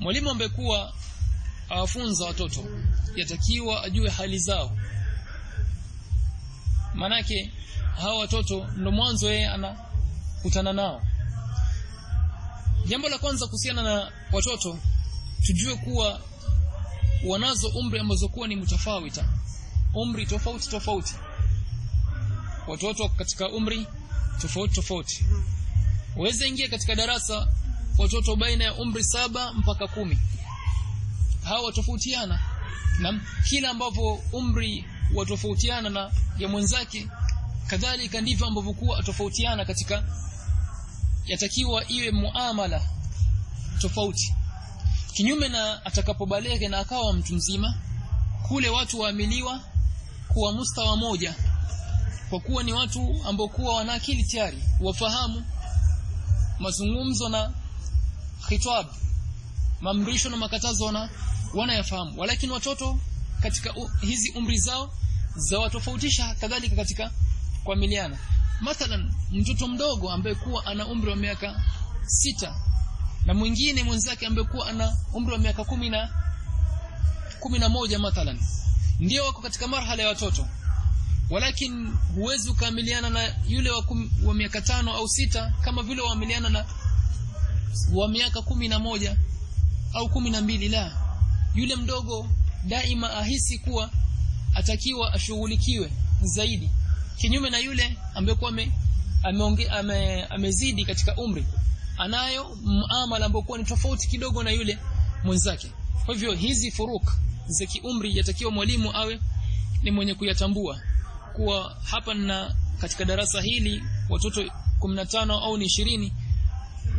mwalimu ambaye kuwa awafunza watoto yatakiwa ajue hali zao. Manake hawa watoto ndo mwanzo yeye anakutana nao. Jambo la kwanza kuhusiana na watoto tujue kuwa wanazo umri ambazo kuwa ni mtafawita umri tofauti tofauti. Watoto katika umri tofauti tofauti. Uweze ingia katika darasa watoto baina ya umri saba mpaka kumi. Hawa watofautiana. Na kila ambapo umri watofautiana na ya mwenzake kadhalika ndivyo ambavyo kuwa tofautiana katika yatakiwa iwe muamala tofauti. Kinyume na atakapobalege na akawa mtu mzima kule watu waamiliwa kuwa mustawa moja kwa kuwa ni watu ambao kuwa wana akili tayari wafahamu mazungumzo na khitab mamrisho na makatazo na wanayafahamu. Walakini watoto katika u, hizi umri zao za watofautisha kadhalika katika kuamiliana mathalan mtoto mdogo ambaye kuwa ana umri wa miaka sita na mwingine mwenzake ambaye kuwa ana umri wa miaka kumi na kumi na moja mathalan ndio wako katika marhala ya watoto. Walakin huwezi ukaamiliana na yule wa, kum, wa miaka tano au sita kama vile waamiliana na wa miaka kumi na moja au kumi na mbili la. Yule mdogo daima ahisi kuwa atakiwa ashughulikiwe zaidi kinyume na yule ambaye kwa ame, amezidi ame, amezidi katika umri. Anayo muamala ambokuwa ni tofauti kidogo na yule mwenzake. Kwa hivyo hizi furuk za kiumri yatakiwa mwalimu awe ni mwenye kuyatambua kuwa hapa na katika darasa hili watoto 15 au ni 20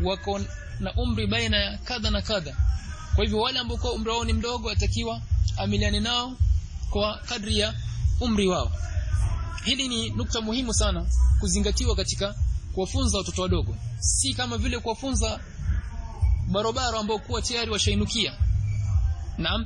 wako na umri baina ya kadha na kadha. Kwa hivyo wale ambao umri wao ni mdogo atakiwa amiliane nao kwa kadri ya umri wao. Hili ni nukta muhimu sana kuzingatiwa katika kuwafunza watoto wadogo. Si kama vile kuwafunza barobaro ambao kuwa tayari washainukia. Naam